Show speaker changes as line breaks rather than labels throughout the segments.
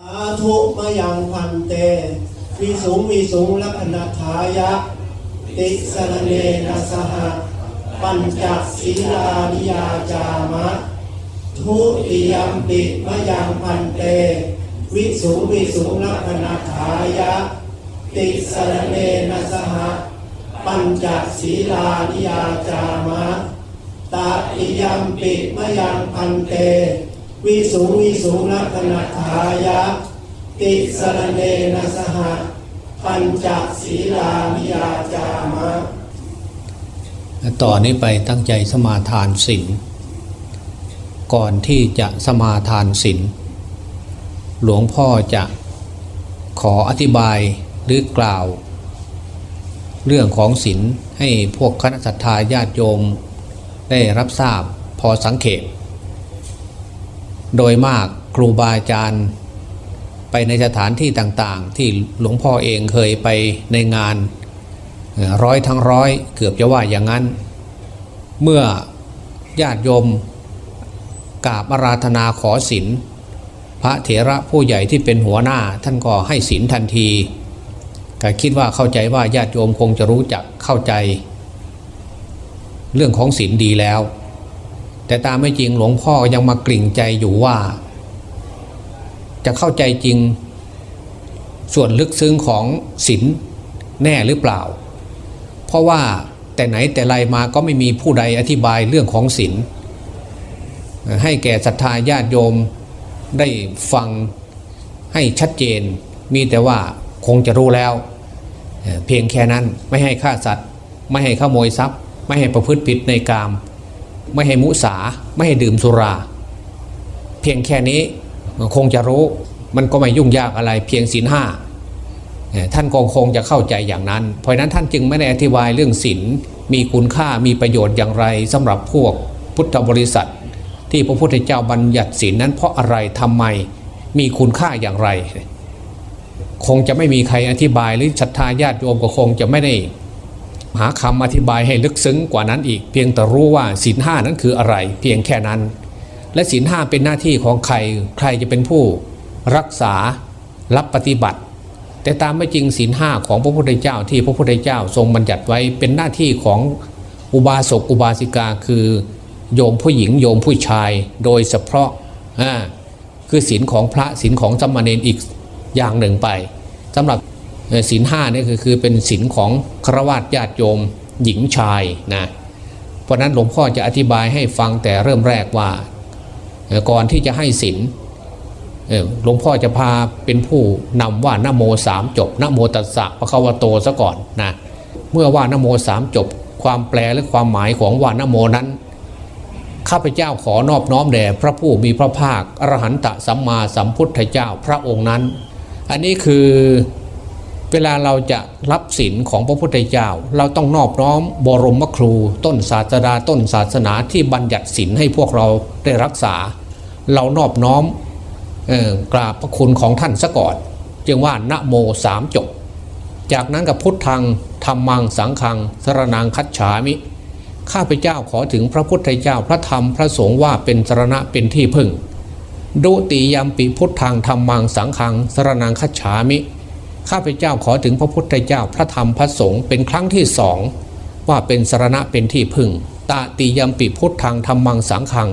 สาธุมะยังพันเตวิสุงวิสุงลักนัทายะ ติสรเนนะสหะปัญจศีลานิยาจามะ ทุติยมปิมะยังพันเต วิสุงวิสุงลักนัทายะ ติสรเนนะสหะปัญจศีลานิยาจามะตาติยมปิมะยังพันเต วิสุงวิสุงลักนัทายะ ติสรณเนนะสหะปัญจศีลานิยาจามะ
ต่อนนี้ไปตั้งใจสมาทานศีลก่อนที่จะสมาทานศีลหลวงพ่อจะขออธิบายหรือกล่าว เรื่องของศีลให้พวกคณะสัตยาญาติโยมได้รับทราบพอสังเขป โดยมากครูบาอาจารย์ไปในสถานที่ต่างๆ ที่หลวงพ่อเองเคยไปในงานร้อยทั้งร้อยเกือบจะว่าอย่างนั้น เมื่อญาติโยมกราบอาราธนาขอศีลพระเถระผู้ใหญ่ที่เป็นหัวหน้าท่านก็ให้ศีลทันทีก็คิดว่าเข้าใจว่าญาติโยมคงจะรู้จักเข้าใจ เรื่องของศีลดีแล้ว แต่ตามไม่จริงหลวงพ่อยังมากลิ่งใจอยู่ว่า จะเข้าใจจริง ส่วนลึกซึ้งของศีลแน่หรือเปล่า เพราะว่าแต่ไหนแต่ไรมาก็ไม่มีผู้ใดอธิบายเรื่องของศีลให้แก่ศรัทธาญาติโยมได้ฟังให้ชัดเจน มีแต่ว่าคงจะรู้แล้ว เพียงแค่นั้นไม่ให้ฆ่าสัตว์ ไม่ให้ขโมยทรัพย์ ไม่ให้ประพฤติผิดในกาม ไม่ให้มุสาไม่ให้ดื่มสุรา เพียงแค่นี้คงจะรู้มันก็ไม่ยุ่งยากอะไรเพียงศีลห้าท่านก็คงจะเข้าใจอย่างนั้น เพราะนั้นท่านจึงไม่ได้อธิบายเรื่องศีลมีคุณค่ามีประโยชน์อย่างไรสำหรับพวกพุทธบริษัท ที่พระพุทธเจ้าบัญญัติศีลนั้นเพราะอะไรทำไมมีคุณค่าอย่างไร คงจะไม่มีใครอธิบายหรือศรัทธาญาติโยมก็คงจะไม่ได้ หาคำอธิบายให้ลึกซึ้งกว่านั้นอีก เพียงแต่รู้ว่าศีลห้านั้นคืออะไร เพียงแค่นั้น และศีลห้าเป็นหน้าที่ของใครใครจะเป็นผู้รักษารับปฏิบัติ แต่ตามไม่จริงศีลห้าของพระพุทธเจ้าที่พระพุทธเจ้าทรงบัญญัติไว้เป็นหน้าที่ของอุบาสกอุบาสิกาคือโยมผู้หญิงโยมผู้ชายโดยเฉพาะคือศีลของพระศีลของสมณเณรอีกอย่างหนึ่งไปสำหรับ ศีลห้านี่คือคือเป็นศีลของครวญญาติโยมหญิงชายนะเพราะนั้นหลวงพ่อจะอธิบายให้ฟังแต่เริ่มแรกว่าก่อนที่จะให้ศีลหลวงพ่อจะพาเป็นผู้นำว่านโมสามจบนโมตัสสะพระควโตซะก่อนนะเมื่อว่านโมสามจบ ความแปลและความหมายของว่านโมนั้นข้าพเจ้าขอนอบน้อมแด่พระผู้มีพระภาคอรหันตสัมมาสัมพุทธเจ้าพระองค์นั้น อันนี้คือ เวลาเราจะรับศีลของพระพุทธเจ้า เราต้องนอบน้อมบรมครู ต้นศาสดาต้นศาสนาที่บัญญัติศีลให้พวกเราได้รักษา เรานอบน้อมกราบพระคุณของท่านซะก่อน จึงว่านะโมสามจบ จากนั้นกับพุทธังธรรมังสังขังสรนังคัจฉามิ ข้าพเจ้าขอถึงพระพุทธเจ้าพระธรรมพระสงฆ์ว่าเป็นสรณะเป็นที่พึ่ง ดุติยามปีพุทธังธรรมังสังขังสรนังคัจฉามิ ข้าพเจ้าขอถึงพระพุทธเจ้าพระธรรมพระสงฆ์เป็นครั้งที่สองว่าเป็นสรณะเป็นที่พึ่ง ตาติยมปีพุทธังธรรมังสังขัง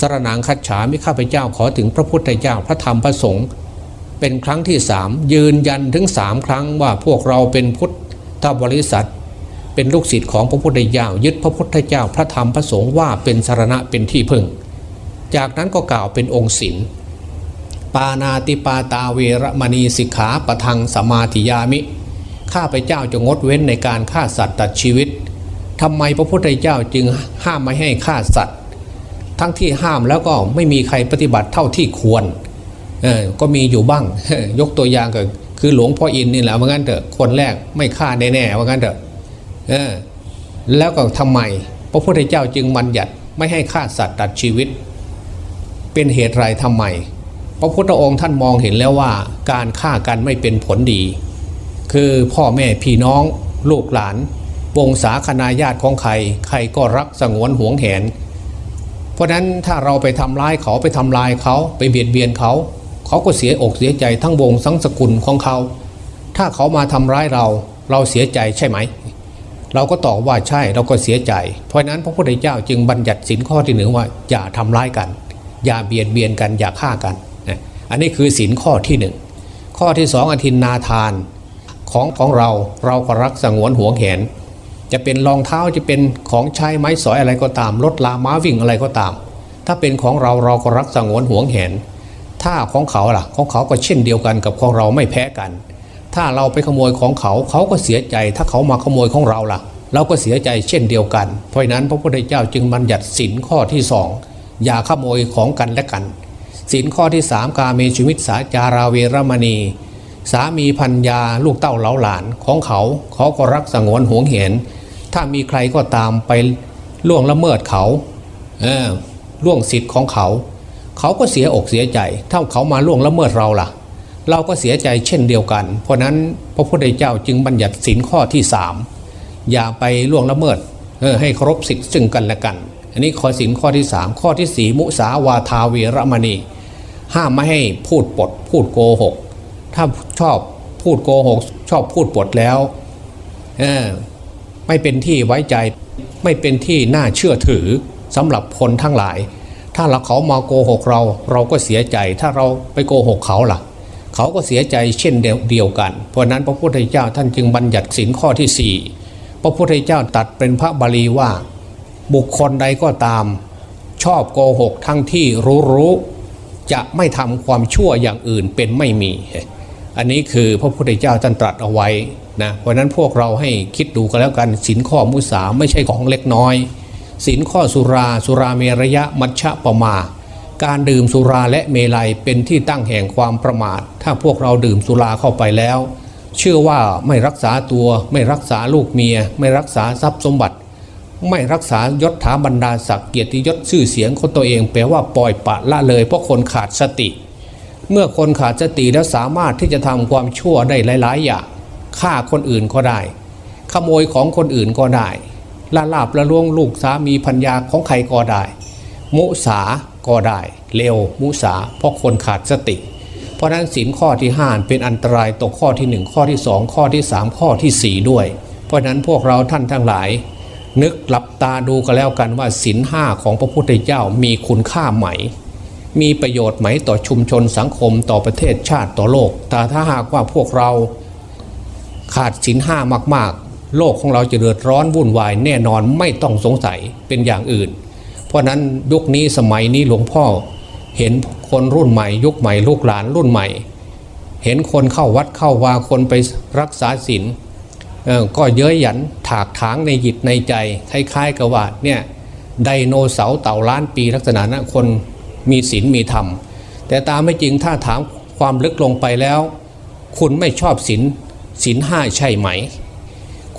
สรนังคัจฉามิข้าพเจ้าขอถึงพระพุทธเจ้าพระธรรมพระสงฆ์เป็นครั้งที่สามยืนยันถึงสามครั้งว่าพวกเราเป็นพุทธบริษัท เป็นลูกศิษย์ของพระพุทธเจ้ายึดพระพุทธเจ้าพระธรรมพระสงฆ์ว่าเป็นสารณะเป็นที่พึ่ง จากนั้นก็กล่าวเป็นองค์ศิล ปานาติปาตาเวรมณีสิกขาปทังสมาธิยามิ ข้าพเจ้าจะงดเว้นในการฆ่าสัตว์ตัดชีวิตทำไมพระพุทธเจ้าจึงห้ามไม่ให้ฆ่าสัตว์ ทั้งที่ห้ามแล้วก็ไม่มีใครปฏิบัติเท่าที่ควรเออก็มีอยู่บ้าง ยกตัวอย่างก็คือหลวงพ่ออินนี่แหละว่างั้นเถอะคนแรกไม่ฆ่าแน่ๆว่างั้นเถอะเออแล้วก็ทำไมพระพุทธเจ้าจึงบัญญัติไม่ให้ฆ่าสัตว์ตัดชีวิต เป็นเหตุไรทำไม พระพุทธองค์ท่านมองเห็นแล้วว่าการฆ่ากันไม่เป็นผลดี คือพ่อแม่พี่น้องลูกหลานวงศาคณาญาติของใครใครก็รักสงวนห่วงแหน เพราะนั้นถ้าเราไปทำร้ายเขาไปทำลายเขาไปเบียดเบียนเขา เขาก็เสียอกเสียใจทั้งวงสังสกุลของเขา ถ้าเขามาทำร้ายเราเราเสียใจใช่ไหม เราก็ตอบว่าใช่เราก็เสียใจ เพราะฉะนั้นพระพุทธเจ้าจึงบัญญัติสินข้อที่หนึ่งว่าอย่าทำร้ายกัน อย่าเบียดเบียนกันอย่าฆ่ากัน อันนี้คือสินข้อที่หนึ่งข้อที่สองอธินนาทานของของเราเราก็รักสงวนห่วงแหน จะเป็นรองเท้าจะเป็นของใช้ไม้สอยอะไรก็ตามรถลาม้าวิ่งอะไรก็ตาม ถ้าเป็นของเราเราก็รักสงวนห่วงแหน ถ้าของเขาล่ะของเขาก็เช่นเดียวกันกับของเราไม่แพ้กัน ถ้าเราไปขโมยของเขาเขาก็เสียใจ ถ้าเขามาขโมยของเราล่ะ เราก็เสียใจเช่นเดียวกัน เพราะฉะนั้นพระพุทธเจ้าจึงบัญญัติสินข้อที่สองอย่าขโมยของกันและกัน สินข้อที่สามกาเมชีวิตสาจาราเวรมณี สามีพัญญาลูกเต้าเหลาหลานของเขาเขาก็รักสงวนห่วงเห็น ถ้ามีใครก็ตามไปล่วงละเมิดเขาเออล่วงสิทธิ์ของเขา เขาก็เสียอกเสียใจ ถ้าเขามาล่วงละเมิดเราล่ะ เราก็เสียใจเช่นเดียวกัน เพราะนั้นพระพุทธเจ้าจึงบัญญัติสินข้อที่สามอย่าไปล่วงละเมิดเออให้เคารพสิทธิ์ซึ่งกันและกัน อันนี้ข้อสินข้อที่สามข้อที่สี่มุสาวาทาเวรมณี ห้ามไม่ให้พูดปดพูดโกหก ถ้าชอบพูดโกหก ชอบพูดปดแล้วไม่เป็นที่ไว้ใจ ไม่เป็นที่น่าเชื่อถือสำหรับคนทั้งหลาย ถ้าเราเขามาโกหกเรา เราก็เสียใจ ถ้าเราไปโกหกเขาล่ะ เขาก็เสียใจเช่นเดียวกัน เพราะนั้นพระพุทธเจ้าท่านจึงบัญญัติสินข้อที่สี่พระพุทธเจ้าตัดเป็นพระบาลีว่า บุคคลใดก็ตาม ชอบโกหกทั้งที่รู้รู้ จะไม่ทำความชั่วอย่างอื่นเป็นไม่มี อันนี้คือพระพุทธเจ้าท่านตรัสเอาไว้นะเพราะนั้นพวกเราให้คิดดูกันแล้วกันสินข้อมุสาไม่ใช่ของเล็กน้อยสินข้อสุราสุราเมรยะมัชฌะปมา การดื่มสุราและเมลัยเป็นที่ตั้งแห่งความประมาท ถ้าพวกเราดื่มสุราเข้าไปแล้ว เชื่อว่าไม่รักษาตัวไม่รักษาลูกเมีย ไม่รักษาทรัพย์สมบัติ ไม่รักษายศถาบรรดาศักดิ์เกียรติยศชื่อเสียงของตัวเอง แปลว่าปล่อยปะละเลย เพราะคนขาดสติ เมื่อคนขาดสติแล้วสามารถที่จะทำความชั่วได้หลาย ๆ อย่างฆ่าคนอื่นก็ได้ ขโมยของคนอื่นก็ได้ละลาบละล่วงลูกสามีพัญญาของใครก็ได้ มุสาก็ได้เร็วมุสาเพราะคนขาดสติ เพราะนั้นสินข้อที่ห้าเป็นอันตรายต่อข้อที่หนึ่งข้อที่สองข้อที่สามข้อที่สี่ด้วย เพราะนั้นพวกเราท่านทั้งหลาย นึกหลับตาดูกันแล้วกันว่าสินห้าของพระพุทธเจ้ามีคุณค่าไหม มีประโยชน์ไหมต่อชุมชนสังคมต่อประเทศชาติต่อโลก แต่ถ้าหากว่าพวกเราขาดสินห้ามากๆ โลกของเราจะเดือดร้อนวุ่นวายแน่นอนไม่ต้องสงสัยเป็นอย่างอื่น เพราะนั้นยุคนี้สมัยนี้หลวงพ่อ เห็นคนรุ่นใหม่ ยุคใหม่ลูกหลานรุ่นใหม่ เห็นคนเข้าวัดเข้าวาคนไปรักษาศีล ก็เย้ยหยันถากถางในจิตในใจคล้ายๆกับว่าเนี่ยไดโนเสาร์เต่าล้านปีลักษณะนั้นคนมีศีลมีธรรม แต่ตามไม่จริงถ้าถามความลึกลงไปแล้ว คุณไม่ชอบศีลศีลห้าใช่ไหม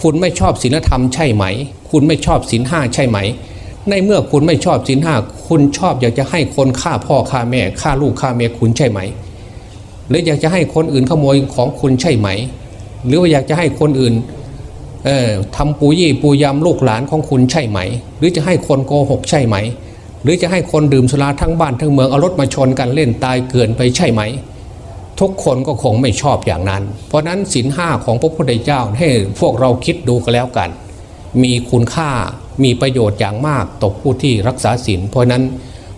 คุณไม่ชอบศีลธรรมใช่ไหม คุณไม่ชอบศีลห้าใช่ไหม ในเมื่อคุณไม่ชอบศีลห้าคุณชอบอยากจะให้คนฆ่าพ่อฆ่าแม่ฆ่าลูกฆ่าเมียคุณใช่ไหม หรืออยากจะให้คนอื่นขโมยของคุณใช่ไหม หรือว่าอยากจะให้คนอื่น เออทำปูยี่ปูยำลูกหลานของคุณใช่ไหม หรือจะให้คนโกหกใช่ไหม หรือจะให้คนดื่มสุราทั้งบ้านทั้งเมืองเอารถมาชนกันเล่นตายเกินไปใช่ไหม ทุกคนก็คงไม่ชอบอย่างนั้น เพราะนั้นศีลห้าของพระพุทธเจ้าให้พวกเราคิดดูกันแล้วกัน มีคุณค่ามีประโยชน์อย่างมากต่อผู้ที่รักษาศีลเพราะนั้น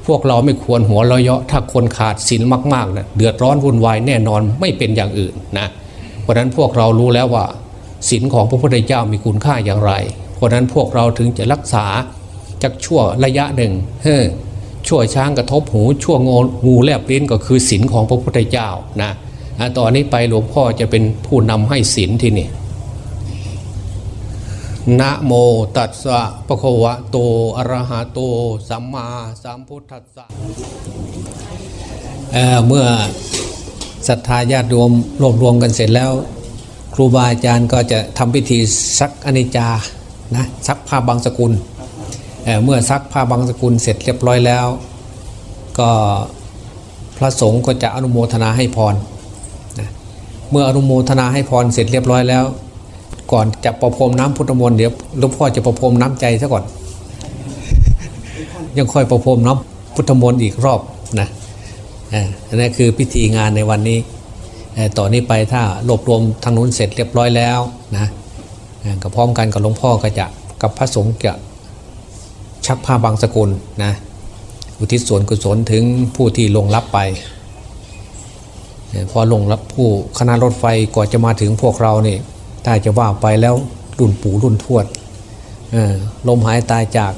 พวกเราไม่ควรหัวเราะเยาะถ้าคนขาดศีลมากๆนะเดือดร้อนวุ่นวายแน่นอนไม่เป็นอย่างอื่นนะเพราะนั้นพวกเรารู้แล้วว่า ศีลของพระพุทธเจ้ามีคุณค่าอย่างไร เพราะนั้นพวกเราถึงจะรักษาจากชั่วระยะหนึ่งเฮ้อชั่วช้างกระทบหูชั่วงงูแลบลิ้นก็คือศีลของพระพุทธเจ้านะอะตอนนี้ไปหลวงพ่อจะเป็นผู้นำให้ศีลที่นี่นะโมตัสสะปะคะวะโตอะระหะโตสัมมาสัมพุทธัสสะเเมื่อศรัทธาญาติโยมรวบรวมกันเสร็จแล้ว รูบาอาจารย์ก็จะทำพิธีซักอนิจานะซักผ้าบางสกุลเเมื่อซักผ้าบางสกุลเสร็จเรียบร้อยแล้ว ก็พระสงฆ์ก็จะอนุโมทนาให้พรนะเมื่ออนุโมทนาให้พรเสร็จเรียบร้อยแล้ว ก่อนจะประพรมน้ำพุทธมนต์เดี๋ยวหลวงพ่อจะประพรมน้ำใจซะก่อน ยังค่อยประพรมน้ำพุทธมนต์อีกรอบนะอันนั่นคือพิธีงานในวันนี้ ต่อนนี้ไปถ้ารวบรวมทางนู้นเสร็จเรียบร้อยแล้วนะก็พร้อมกันกับหลวงพ่อก็จะกับพระสงฆ์จะชักผ้าบางสกุลนะอุทิศส่วนกุศลถึงผู้ที่ลงรับไปพอลงรับผู้คณะรถไฟก่อนจะมาถึงพวกเรานี่ถ้าจะว่าไปแล้วรุ่นปู่รุ่นทวดลมหายตายจาก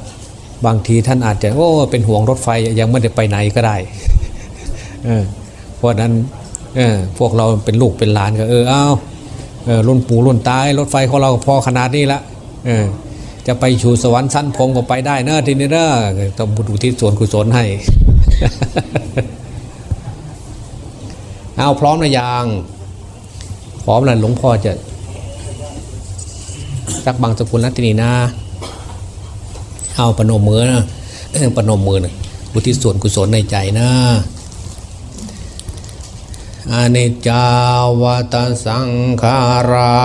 บางทีท่านอาจจะโอ้เป็นห่วงรถไฟยังไม่ได้ไปไหนก็ได้เพราะนั้น เออพวกเราเป็นลูกเป็นหลานก็เออเอาเออรุ่นปู่รุ่นตายรถไฟของเราพอขนาดนี้ละเออจะไปชูสวรรค์ชั้นพรมก็ไปได้เนอะทีนี้เนอะต้องบุญอุที่ส่วนกุศลให้ เอาพร้อมนะยังพร้อมแล้วหลวงพ่อจะสักบางสกุลนัตตินีนะเอาปนมมือนะปนมมือนะอุทิศส่วนกุศลในใจนะ อนิจจาวตสังขารา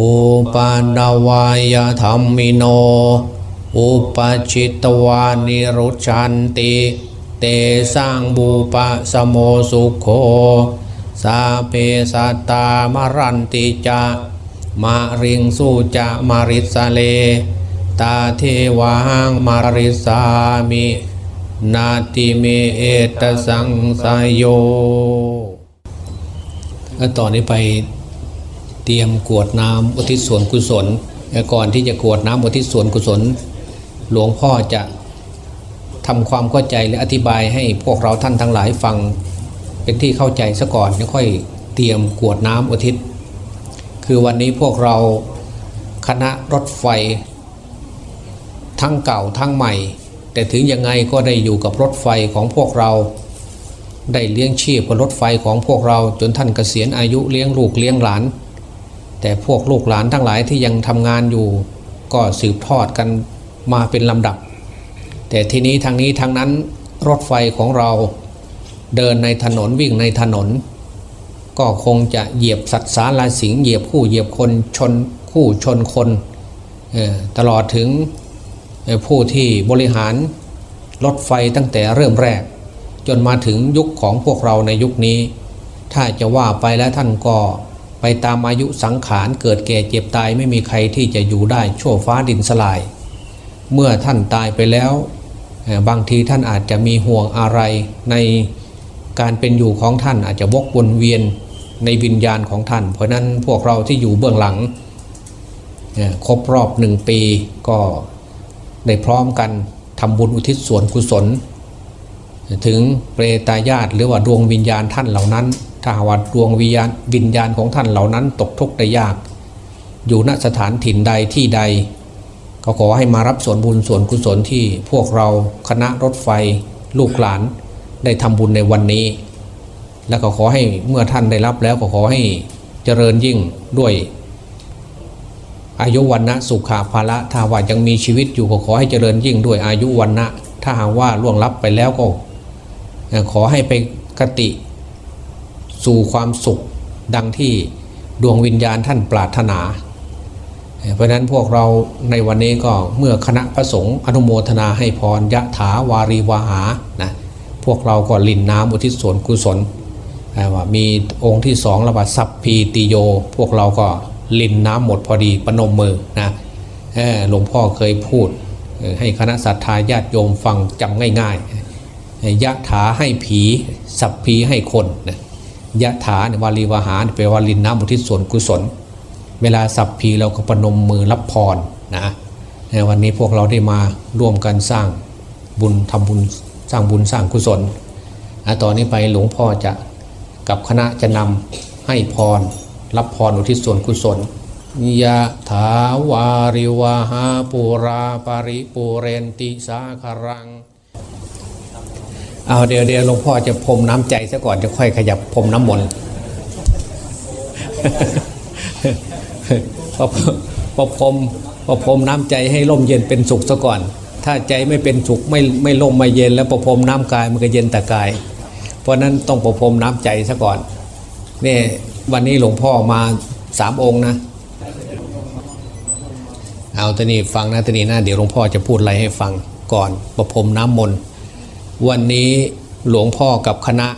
อุปาณวายธรรมิโน อุปชิตวานิรุชันติ เตสร้างบูปะสโมสุขโขสาเปสัตามรันติจะมาริงสุจะมาริสเล ตาเทวังมาริสามิ นาติเมเอตสังสายโย แล้วตอนนี้ไปเตรียมกวดน้ำอุทิศส่วนกุศลก่อนที่จะกวดน้ำอุทิศส่วนกุศล หลวงพ่อจะทำความเข้าใจและอธิบายให้พวกเราท่านทั้งหลายฟังเป็นที่เข้าใจซะก่อนแล้วค่อยเตรียมกวดน้ำอุทิศ คือวันนี้พวกเราคณะรถไฟ ทั้งเก่าทั้งใหม่ แต่ถึงยังไงก็ได้อยู่กับรถไฟของพวกเรา ได้เลี้ยงชีพบนรถไฟของพวกเราจนท่านเกษียณอายุเลี้ยงลูกเลี้ยงหลาน แต่พวกลูกหลานทั้งหลายที่ยังทำงานอยู่ ก็สืบทอดกันมาเป็นลำดับ แต่ทีนี้ทางนี้ทางนั้นรถไฟของเราเดินในถนนวิ่งในถนน ก็คงจะเหยียบสัตว์สาราสิงเหยียบคู่เหยียบคนชนคู่ชนคนตลอดถึงผู้ที่บริหารรถไฟตั้งแต่เริ่มแรก จนมาถึงยุคของพวกเราในยุคนี้ ถ้าจะว่าไปแล้วท่านก็ไปตามอายุสังขารเกิดแก่เจ็บตายไม่มีใครที่จะอยู่ได้ชั่วฟ้าดินสลาย เมื่อท่านตายไปแล้ว บางทีท่านอาจจะมีห่วงอะไรในการเป็นอยู่ของท่านอาจจะวกวนเวียนในวิญญาณของท่าน เพราะนั้นพวกเราที่อยู่เบื้องหลังครบรอบหนึ่งปีก็ได้พร้อมกันทำบุญอุทิศส่วนกุศล ถึงเปรตญาติหรือว่าดวงวิญญาณท่านเหล่านั้น ถ้าว่าดวงวิญญาณวิญญาณของท่านเหล่านั้นตกทุกข์ได้ยาก อยู่ณสถานถิ่นใดที่ใด ก็ขอให้มารับส่วนบุญส่วนกุศลที่พวกเราคณะรถไฟลูกหลานได้ทำบุญในวันนี้ แล้วก็ขอให้เมื่อท่านได้รับแล้วก็ขอให้เจริญยิ่งด้วย อายุวันนะสุขาภาละถ้าว่ายังมีชีวิตอยู่ก็ขอให้เจริญยิ่งด้วยอายุวันนะถ้าหากว่าล่วงลับไปแล้วก็ ขอให้ไปกติสู่ความสุขดังที่ดวงวิญญาณท่านปรารถนา เพราะนั้นพวกเราในวันนี้ก็เมื่อคณะพระสงฆ์อนุโมทนาให้พรยะถาวารีวาหานะพวกเราก็ลินน้ำอุทิศส่วนกุศลว่ามีองค์ที่สองระบาดสัพพีติโย พวกเราก็ลินน้ำหมดพอดีปนมมือนะหลวงพ่อเคยพูดให้คณะศรัทธาญาติโยมฟังจำง่ายๆ ยะถาให้ผี สัพพีให้คนนะยะถาเนี่ยวาลีวาหารแปลว่าลินน้ำอุทิศส่วนกุศล เวลาสัพพีเราก็ประนมมือรับพรนะในวันนี้พวกเราได้มาร่วมกันสร้างบุญทำบุญสร้างบุญสร้างกุศลต่อนนี้ไปหลวงพ่อจะกับคณะจะนำให้พร รับพรอุทิศส่วนกุศลยะถาวาริวาหาปูราปริปูเรนติสาคารัง เอาเดี๋ยวเดี๋ยวหลวงพ่อจะพรมน้ำใจซะก่อนจะค่อยขยับพรมน้ำมนต์พอพอพรมพอพรมน้ำใจให้ร่มเย็นเป็นสุขซะก่อน ถ้าใจไม่เป็นสุขไม่ไม่ร่มไม่เย็นแล้วประพรมน้ำกายมันก็เย็นแต่กาย เพราะนั้นต้องประพรมน้ำใจซะก่อนนี่วันนี้หลวงพ่อมาสามองค์นะ เอาตอนนี้ฟังนะตอนนี้นะเดี๋ยวหลวงพ่อจะพูดอะไรให้ฟังก่อนประพรมน้ำมนต์ วันนี้หลวงพ่อกับคณะ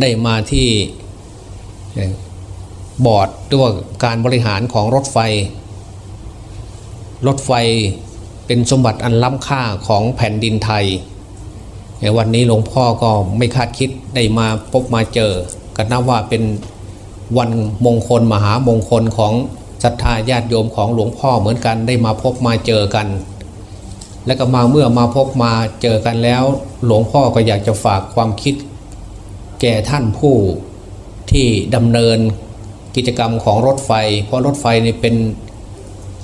ได้มาที่บอร์ดด้วยการบริหารของรถไฟ รถไฟเป็นสมบัติอันล้ำค่าของแผ่นดินไทย วันนี้หลวงพ่อก็ไม่คาดคิดได้มาพบมาเจอกันนับว่าเป็นวันมงคลมหามงคลของศรัทธาญาติโยมของหลวงพ่อเหมือนกันได้มาพบมาเจอกัน และก็มาเมื่อมาพบมาเจอกันแล้ว หลวงพ่อก็อยากจะฝากความคิด แก่ท่านผู้ที่ดำเนินกิจกรรมของรถไฟ เพราะรถไฟนี่เป็น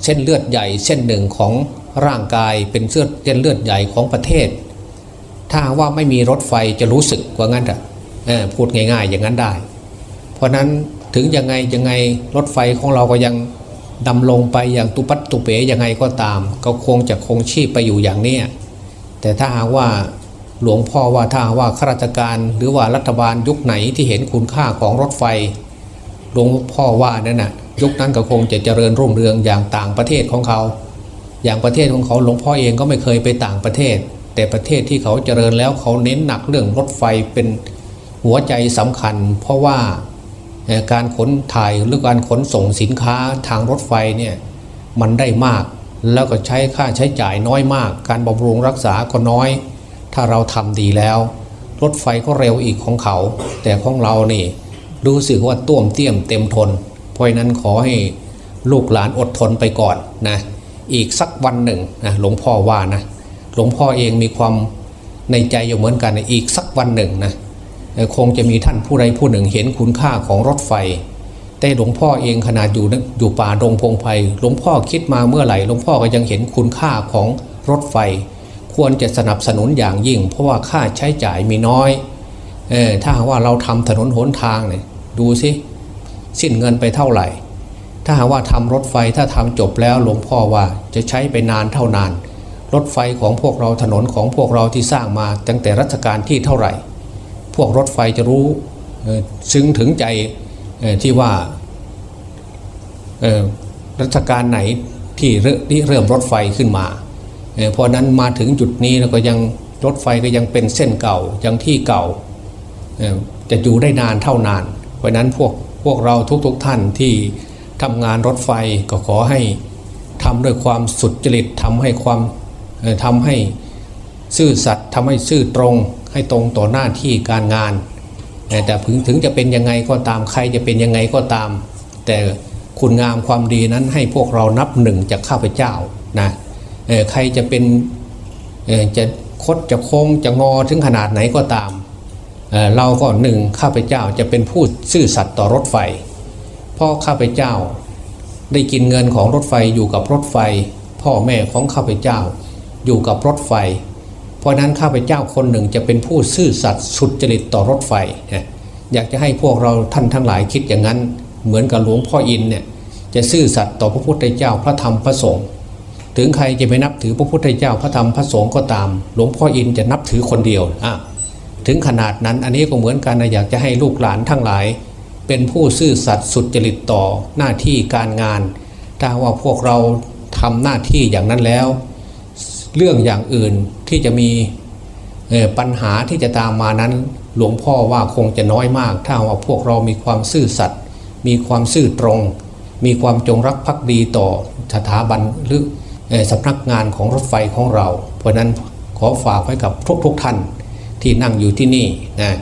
เส้นเลือดใหญ่เส้นหนึ่งของร่างกายเป็นเส้นเลือดใหญ่ของประเทศ ถ้าว่าไม่มีรถไฟจะรู้สึกว่างั้นอะพูดง่าย ๆ อย่างนั้นได้ เพราะนั้นถึงยังไงยังไงรถไฟของเราก็ยัง ดำลงไปอย่างตุปัตตุเป๋ยังไงก็ตาม ก็คงจะคงชีพไปอยู่อย่างนี้แต่ถ้าหากว่าหลวงพ่อว่าถ้าว่าข้าราชการหรือว่ารัฐบาลยุคไหนที่เห็นคุณค่าของรถไฟ หลวงพ่อว่านั่นน่ะยุคนั้นก็คงจะเจริญรุ่งเรืองอย่างต่างประเทศของเขา อย่างประเทศของเขาหลวงพ่อเองก็ไม่เคยไปต่างประเทศ แต่ประเทศที่เขาเจริญแล้วเขาเน้นหนักเรื่องรถไฟเป็นหัวใจสำคัญ เพราะว่า การขนถ่ายหรือการขนส่งสินค้าทางรถไฟเนี่ยมันได้มาก แล้วก็ใช้ค่าใช้จ่ายน้อยมาก การบำรุงรักษาก็น้อย ถ้าเราทำดีแล้ว รถไฟก็เร็วอีกของเขา แต่ของเรานี่รู้สึกว่าต้วมเตี้ยมเต็มทน เพราะนั้นขอให้ลูกหลานอดทนไปก่อนนะอีกสักวันหนึ่งนะหลวงพ่อว่านะหลวงพ่อเองมีความในใจอยู่เหมือนกันนะอีกสักวันหนึ่งนะ คงจะมีท่านผู้ใดผู้หนึ่งเห็นคุณค่าของรถไฟ แต่หลวงพ่อเองขนาดอยู่อยู่ป่าดงพงไพ่หลวงพ่อคิดมาเมื่อไหร่หลวงพ่อก็ยังเห็นคุณค่าของรถไฟ ควรจะสนับสนุนอย่างยิ่ง เพราะว่าค่าใช้จ่ายมีน้อยเออถ้าว่าเราทำถนนหนทางเนี่ยดูสิสิ้นเงินไปเท่าไหร่ ถ้าหากว่าทำรถไฟถ้าทำจบแล้วหลวงพ่อว่าจะใช้ไปนานเท่านาน รถไฟของพวกเราถนนของพวกเราที่สร้างมาตั้งแต่รัชกาลที่เท่าไหร่ พวกรถไฟจะรู้ซึ้งถึงใจที่ว่ารัชกาลไหนที่เริ่มรถไฟขึ้นมาเพราะนั้นมาถึงจุดนี้แล้วก็ยังรถไฟก็ยังเป็นเส้นเก่ายังที่เก่าจะอยู่ได้นานเท่านาน เพราะนั้นพวกพวกเราทุกๆทท่านที่ทำงานรถไฟก็ขอให้ทำด้วยความสุดจริตทำให้ความทำให้ซื่อสัตย์ทำให้ซื่อตรง ให้ตรงต่อหน้าที่การงาน แต่ถึงถึงจะเป็นยังไงก็ตามใครจะเป็นยังไงก็ตาม แต่คุณงามความดีนั้นให้พวกเรานับหนึ่งจากข้าพเจ้านะใครจะเป็นจะคดจะโค้งจะงอถึงขนาดไหนก็ตามเราก็หนึ่งข้าพเจ้าจะเป็นผู้ซื่อสัตย์ต่อรถไฟ เพราะข้าพเจ้าได้กินเงินของรถไฟอยู่กับรถไฟ พ่อแม่ของข้าพเจ้าอยู่กับรถไฟ เพราะนั้นข้าพเจ้าคนหนึ่งจะเป็นผู้ซื่อสัตย์สุดจริตต่อรถไฟอยากจะให้พวกเราท่านทั้งหลายคิดอย่างนั้น เหมือนกับหลวงพ่ออินเนี่ยจะซื่อสัตย์ต่อพระพุทธเจ้าพระธรรมพระสงฆ์ถึงใครจะไปนับถือพระพุทธเจ้าพระธรรมพระสงฆ์ก็ตาม หลวงพ่ออินจะนับถือคนเดียวอะถึงขนาดนั้นอันนี้ก็เหมือนกันนะอยากจะให้ลูกหลานทั้งหลาย เป็นผู้ซื่อสัตย์สุดจริตต่อหน้าที่การงาน ถ้าว่าพวกเราทำหน้าที่อย่างนั้นแล้ว เรื่องอย่างอื่นที่จะมีปัญหาที่จะตามมานั้น หลวงพ่อว่าคงจะน้อยมาก ถ้าว่าพวกเรามีความซื่อสัตย์มีความซื่อตรง มีความจงรักภักดีต่อสถาบันหรือสำนักงานของรถไฟของเรา เพราะนั้นขอฝากไว้กับทุกๆทท่านที่นั่งอยู่ที่นี่นะ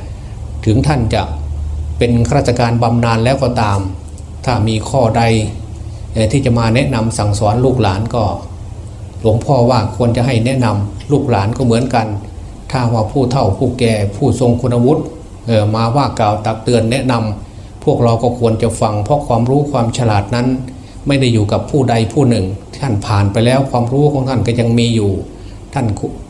ถึงท่านจะเป็นข้าราชการบำนาญแล้วก็ตาม ถ้ามีข้อใดที่จะมาแนะนำสั่งสอนลูกหลานก็ หลวงพ่อว่าควรจะให้แนะนำลูกหลานก็เหมือนกัน ถ้าว่าผู้เฒ่าผู้แก่ผู้ทรงคุณวุฒิมาว่ากล่าวตักเตือนแนะนำพวกเราก็ควรจะฟัง เพราะความรู้ความฉลาดนั้น ไม่ได้อยู่กับผู้ใดผู้หนึ่ง ท่านผ่านไปแล้วความรู้ของท่านก็ยังมีอยู่ ท่าน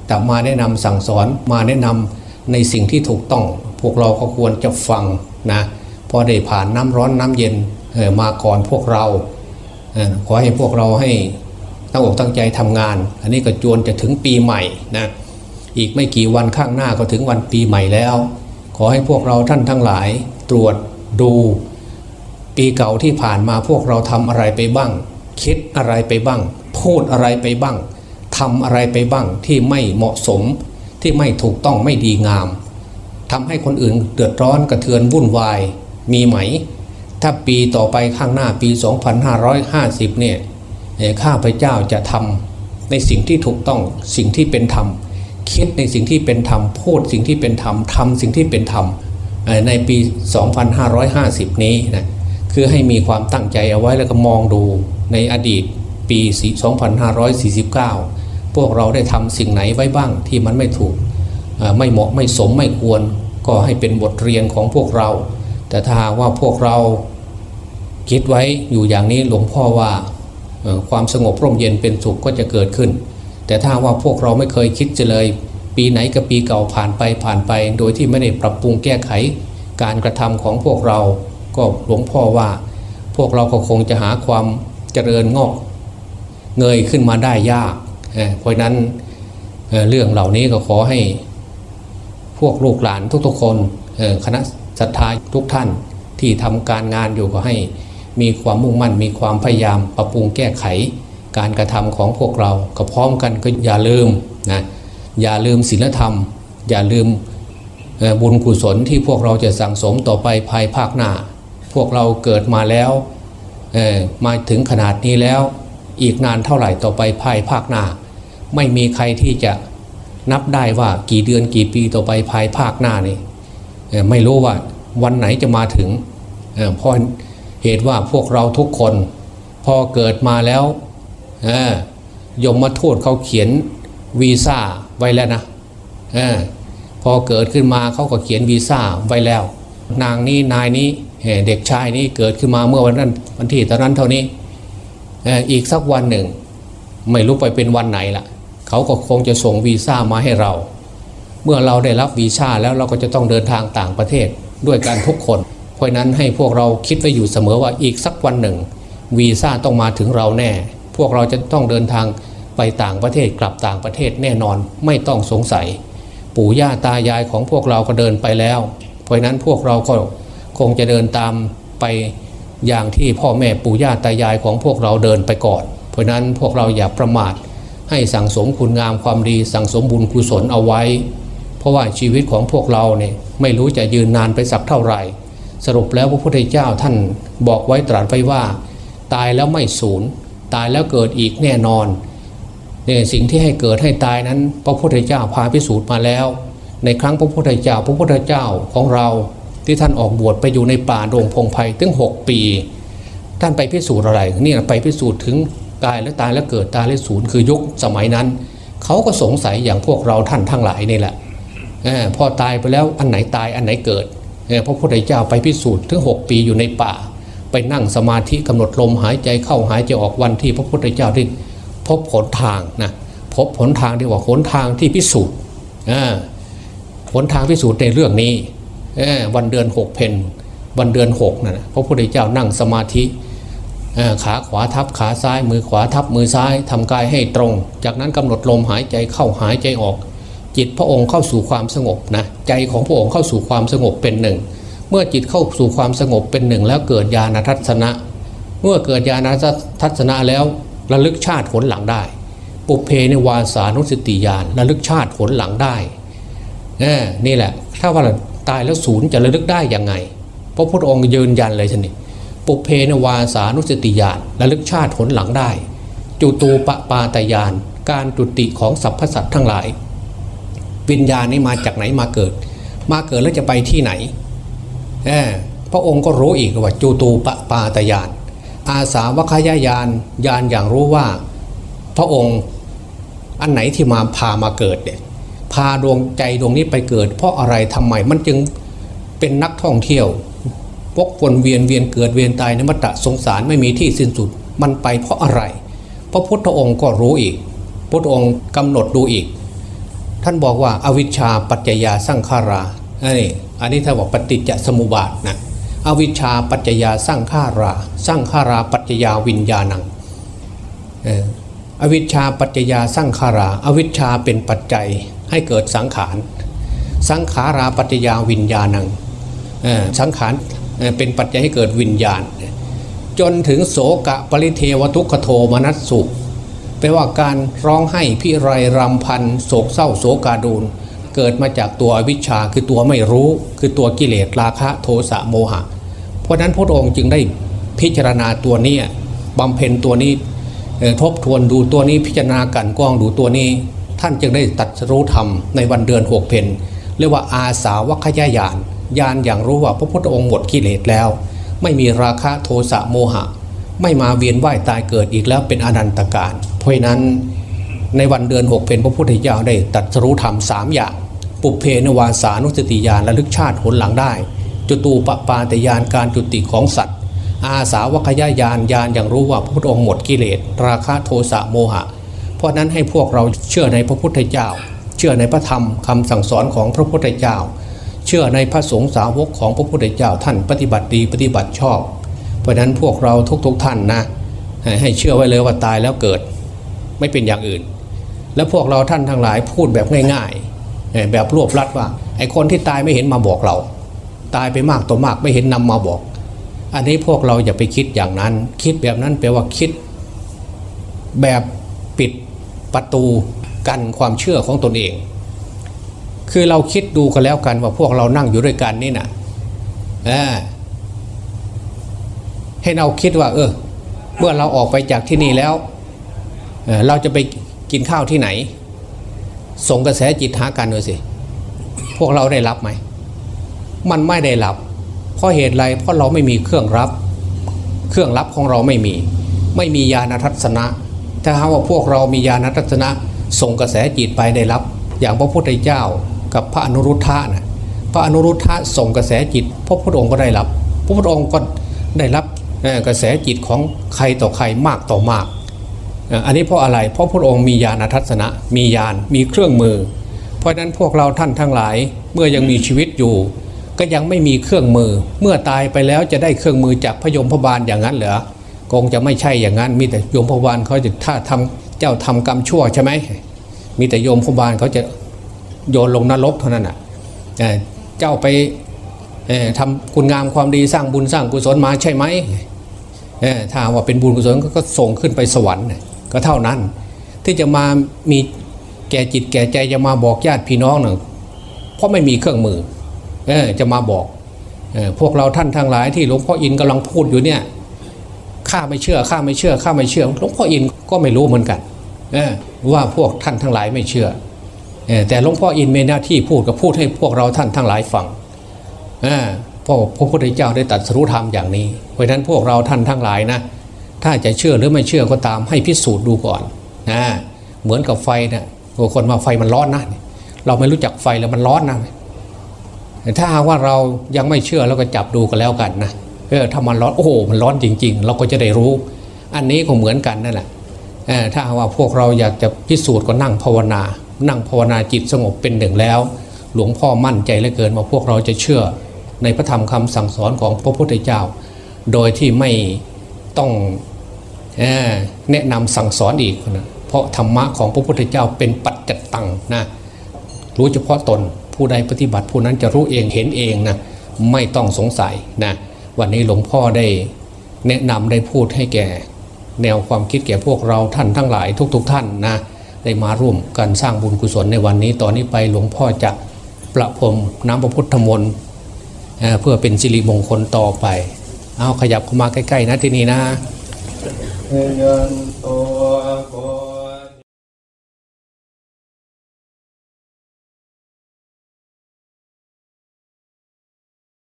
แต่มาแนะนำสั่งสอนมาแนะนำในสิ่งที่ถูกต้อง พวกเราก็ควรจะฟังนะพอได้ผ่านน้ำร้อนน้ำเย็นมาก่อนพวกเราขอให้พวกเราให้ ตั้งอกตั้งใจทำงาน อันนี้ก็จวนจะถึงปีใหม่นะอีกไม่กี่วันข้างหน้าก็ถึงวันปีใหม่แล้ว ขอให้พวกเราท่านทั้งหลายตรวจดู ปีเก่าที่ผ่านมาพวกเราทำอะไรไปบ้าง คิดอะไรไปบ้าง พูดอะไรไปบ้างทำอะไรไปบ้างที่ไม่เหมาะสมที่ไม่ถูกต้องไม่ดีงามทำให้คนอื่นเดือดร้อนกระเทือนวุ่นวายมีไหม ถ้าปีต่อไปข้างหน้าปี 2550 เนี่ยเอ่อ ข้าพเจ้าจะทำในสิ่งที่ถูกต้องสิ่งที่เป็นธรรม คิดในสิ่งที่เป็นธรรมพูดสิ่งที่เป็นธรรมทำสิ่งที่เป็นธรรมเอ่อในปี 2550 นี้นะคือให้มีความตั้งใจเอาไว้แล้วก็มองดูในอดีตปี 2549 พวกเราได้ทำสิ่งไหนไว้บ้างที่มันไม่ถูก ไม่เหมาะไม่สมไม่ควร ก็ให้เป็นบทเรียนของพวกเรา แต่ถ้าว่าพวกเราคิดไว้อยู่อย่างนี้หลวงพ่อว่า ความสงบร่มเย็นเป็นสุขก็จะเกิดขึ้น แต่ถ้าว่าพวกเราไม่เคยคิดจะเลย ปีไหนกับปีเก่าผ่านไปผ่านไป โดยที่ไม่ได้ปรับปรุงแก้ไข การกระทำของพวกเราก็หลวงพ่อว่า พวกเราก็คงจะหาความเจริญงอก เงยขึ้นมาได้ยากเพราะนั้นเเรื่องเหล่านี้ก็ขอให้ พวกลูกหลานทุกๆคนคณะศรัทธาทุกท่านที่ทำการงานอยู่ก็ให้ มีความมุ่งมั่น มีความพยายามปรับปรุงแก้ไข การกระทำของพวกเราก็พร้อมกันก็อย่าลืมนะอย่าลืมศีลธรรม อย่าลืมบุญกุศลที่พวกเราจะสั่งสมต่อไปภายภาคหน้า พวกเราเกิดมาแล้วมาถึงขนาดนี้แล้วอีกนานเท่าไหร่ต่อไปภายภาคหน้า ไม่มีใครที่จะนับได้ว่ากี่เดือนกี่ปีต่อไปภายภาคหน้านี่ไม่รู้ว่าวันไหนจะมาถึงเพราะ เหตุว่าพวกเราทุกคน พอเกิดมาแล้วเอ่อยมมาโทษเขาเขียนวีซ่าไว้แล้วนะอพอเกิดขึ้นมาเขาก็เขียนวีซ่าไว้แล้ว นางนี้นายนี้เอ่เด็กชายนี้เกิดขึ้นมาเมื่อวันนั้นวันที่ตอนนั้นเท่านี้อ,อีกสักวันหนึ่ง ไม่รู้ไปเป็นวันไหนละเขาก็คงจะส่งวีซ่ามาให้เรา เมื่อเราได้รับวีซ่าแล้วเราก็จะต้องเดินทางต่างประเทศด้วยกันทุกคน ราะนั้นให้พวกเราคิดไว้อยู่เสมอว่าอีกสักวันหนึ่ง วีซ่าต้องมาถึงเราแน่ พวกเราจะต้องเดินทางไปต่างประเทศกลับต่างประเทศแน่นอนไม่ต้องสงสัย ปู่ย่าตายายของพวกเราก็เดินไปแล้ว เพราะนั้นพวกเราก็คงจะเดินตามไปอย่างที่พ่อแม่ปู่ย่าตายายของพวกเราเดินไปก่อน เพราะฉะนั้นพวกเราอย่าประมาท ให้สั่งสมคุณงามความดี สั่งสมบุญกุศลเอาไว้ เพราะว่าชีวิตของพวกเราเนี่ยไม่รู้จะยืนนานไปสักเท่าไหร่ สรุปแล้วพระพุทธเจ้าท่านบอกไว้ตรัสไว้ว่า ตายแล้วไม่สูญตายแล้วเกิดอีกแน่นอนเนี่ยสิ่งที่ให้เกิดให้ตายนั้น พระพุทธเจ้าพาพิสูจน์มาแล้ว ในครั้งพระพุทธเจ้า พระพุทธเจ้าของเราที่ท่านออกบวชไปอยู่ในป่าโดงพงไพ่ถึง 6 ปี ท่านไปพิสูจน์อะไรนี่ไปพิสูจน์ถึงตายแล้วตายแล้วเกิดตายแล้วสูญคือยุคสมัยนั้นเขาก็สงสัยอย่างพวกเราท่านทั้งหลายนี่แหละอพอตายไปแล้วอันไหนตายอันไหนเกิด พระพุทธเจ้าไปพิสูจน์ถึง 6 ปีอยู่ในป่า ไปนั่งสมาธิกำหนดลมหายใจเข้าหายใจออกวันที่พระพุทธเจ้าได้พบผลทางนะพบผลทางที่ว่าหนทางที่พิสูจน์อ่าหนทางพิสูจน์ในเรื่องนี้วันเดือนหกเพนวันเดือนหกนะพระพุทธเจ้านั่งสมาธิขาขวาทับขาซ้าย มือขวาทับมือซ้ายทำกายให้ตรง จากนั้นกำหนดลมหายใจเข้าหายใจออก จิตพระองค์เข้าสู่ความสงบนะใจของพระองค์เข้าสู่ความสงบเป็นหนึ่ง เมื่อจิตเข้าสู่ความสงบเป็นหนึ่ง แล้วเกิดญาณทัศนะ เมื่อเกิดญาณทัศนะแล้วระลึกชาติผลหลังได้ ปุเพในวาสานุสติญาณระลึกชาติผลหลังได้เนี่แหละ ถ้าว่าตายแล้วศูนย์จะระลึกได้ยังไง เพราะพระองค์ยืนยันเลยชนิดปุเพนวาสานุสติญาณระลึกชาติผลหลังได้ จุตูปปาตยาน การจุติของสรรพสัตว์ทั้งหลาย วิญญาณนี้มาจากไหนมาเกิด มาเกิดแล้วจะไปที่ไหนพระองค์ก็รู้อีกว่าจุตูปปาตยาน อาสาวคยายานยานอย่างรู้ว่า พระองค์อันไหนที่มาพามาเกิดเนี่ยพาดวงใจดวงนี้ไปเกิด เพราะอะไรทำไมมันจึงเป็นนักท่องเที่ยววกวนเวียนเวียนเกิดเวียนตายในมัตตะสงสารไม่มีที่สิ้นสุดมันไปเพราะอะไร พระพุทธองค์ก็รู้อีก พระองค์กำหนดดูอีก ท่านบอกว่าอาวิชชาปัจจยาสร้างขาราอันนี้อันนี้ถ้านบอกปฏิจจสมุปบาทนะอวิชชาปัจจยาสร้างขาราสร้างขาราปัจจยาวิญญาณังอวิชชาปัจจยาสร้างขาราอวิชชาเป็นปัจจัยให้เกิดสังขาร สังขาราปัจจยาวิญญาณังสังขารเป็นปัจจัยให้เกิดวิญญาณ จนถึงโสกะปริเทวทุกขโทมนัสสุ แปลว่าการร้องไห้พิไรรำพันโศกเศร้าโศกาดูนเกิดมาจากตัววิชาคือตัวไม่รู้ คือตัวกิเลสราคะโทสะโมหะ เพราะนั้นพระองค์จึงได้พิจารณาตัวนี้บำเพ็ญตัวนี้ทบทวนดูตัวนี้พิจารณากันกรองดูตัวนี้ ท่านจึงได้ตัดรู้ธรรมในวันเดือนหกเพนเรียกว่าอาสาวัคยายานยานอย่างรู้ว่าพระพุทธองค์หมดกิเลสแล้ว ไม่มีราคะโทสะโมหะ ไม่มาเวียนว่ายตายเกิดอีกแล้วเป็นอนันตการ เพราะนั้นในวันเดือนหกเป็นพระพุทธเจ้าได้ตรัดสรู้ธรรมสามอย่าง ปุเพนวาสานุสติญาณระลึกชาติหนหลังได้ จุตูปปาตยานการจุติของสัตว์ อาสาวกยายานยานอย่างรู้ว่าพระพุทธองค์หมดกิเลสราคะโทสะโมหะ เพราะนั้นให้พวกเราเชื่อในพระพุทธเจ้า เชื่อในพระธรรมคำสั่งสอนของพระพุทธเจ้า เชื่อในพระสงฆ์สาวกของพระพุทธเจ้าท่านปฏิบัติดีปฏิบัติชอบ เพราะนั้นพวกเราทุกๆทท่านนะให้เชื่อไว้เลยว่าตายแล้วเกิด ไม่เป็นอย่างอื่น แล้วพวกเราท่านทั้งหลายพูดแบบง่ายๆ แบบรวบลัดว่า ไอ้คนที่ตายไม่เห็นมาบอกเรา ตายไปมากต่อมากไม่เห็นนำมาบอก อันนี้พวกเราอย่าไปคิดอย่างนั้น คิดแบบนั้นแปลว่าคิด แบบปิดประตูกันความเชื่อของตนเอง คือเราคิดดูกันแล้วกันว่าพวกเรานั่งอยู่ด้วยกันนี่นะให้เราคิดว่า เออ เมื่อเราออกไปจากที่นี่แล้ว เราจะไปกินข้าวที่ไหน ส่งกระแสจิตหากันเลยสิ พวกเราได้รับไหม มันไม่ได้รับ เพราะเหตุไรเพราะเราไม่มีเครื่องรับ เครื่องรับของเราไม่มี ไม่มียานทัศนะ ถ้าหากว่าพวกเรามียานทัศนะ ส่งกระแสจิตไปได้รับ อย่างพระพุทธเจ้ากับพระอนุรุทธะนะพระอนุรุทธะส่งกระแสจิตพระพุทธองค์ก็ได้รับ พระพุทธองค์ก็ได้รับกระแสจิตของใครต่อใครมากต่อมาก อันนี้เพราะอะไร เพราะพระองค์มีญาณทัศนะ มีญาณ มีเครื่องมือ เพราะฉะนั้นพวกเราท่านทั้งหลายเมื่อยังมีชีวิตอยู่ ก็ยังไม่มีเครื่องมือ เมื่อตายไปแล้วจะได้เครื่องมือจากพยมพบาลอย่างนั้นเหรอคงจะไม่ใช่อย่างนั้น มีแต่โยมพบาลเขาจะถ้าทำเจ้าทำกรรมชั่วใช่ไหมมีแต่โยมพบาลเขาจะโยนลงนรกเท่านั้นอะเจ้าไปเอ่อทำคุณงามความดีสร้างบุญสร้างกุศลมาใช่ไหมถ้าว่าเป็นบุญกุศลก็ส่งขึ้นไปสวรรค์ ก็เท่านั้น ที่จะมามีแก่จิตแก่ใจจะมาบอกญาติพี่น้องหนึ่งเพราะไม่มีเครื่องมือเออจะมาบอกออพวกเราท่านทั้งหลายที่หลวงพ่ออินกำลังพูดอยู่เนี่ยข้าไม่เชื่อข้าไม่เชื่อข้าไม่เชื่อหลวงพ่ออินก็ไม่รู้เหมือนกันออว่าพวกท่านทั้งหลายไม่เชื่อออแต่หลวงพ่ออินมีหน้าที่พูดก็พูดให้พวกเราท่านทั้งหลายฟังเพราะพระพุทธเจ้าได้ตรัดสรู้ธรรมอย่างนี้ เพราะฉะนั้นพวกเราท่านทั้งหลายนะ ถ้าจะเชื่อหรือไม่เชื่อก็ตามให้พิสูจน์ดูก่อนนะเหมือนกับไฟเนะี่ยบางคนมาไฟมันร้อนนะเราไม่รู้จักไฟแล้วมันร้อนนะถ้าว่าเรายังไม่เชื่อเราก็จับดูกันแล้วกันนะเออถ้ามันร้อนโอ้โหมันร้อนจริง ๆ เราก็จะได้รู้ อันนี้ก็เหมือนกันนั่นแหละถ้าว่าพวกเราอยากจะพิสูจน์ก็นั่งภาวนา นั่งภาวนาจิตสงบเป็นหนึ่งแล้ว หลวงพ่อมั่นใจเหลือเกินว่าพวกเราจะเชื่อในพระธรรมคำสั่งสอนของพระพุทธเจ้า โดยที่ไม่ต้อง แนะนำสั่งสอนอีกนะเพราะธรรมะของพระพุทธเจ้าเป็นปัจจตังนะรู้เฉพาะตนผู้ใดปฏิบัติผู้นั้นจะรู้เองเห็นเองนะไม่ต้องสงสัยนะวันนี้หลวงพ่อได้แนะนำได้พูดให้แก่ แนวความคิดแก่พวกเราท่านทั้งหลายทุกๆท่านนะได้มาร่วมกันสร้างบุญกุศลในวันนี้ตอนนี้ไปหลวงพ่อจะประพรมน้ำพระพุทธมนต์เอ่อเพื่อเป็นสิริมงคลต่อไป เอาขยับเข้ามาใกล้ ๆ นะที่นี่นะ
เยันโต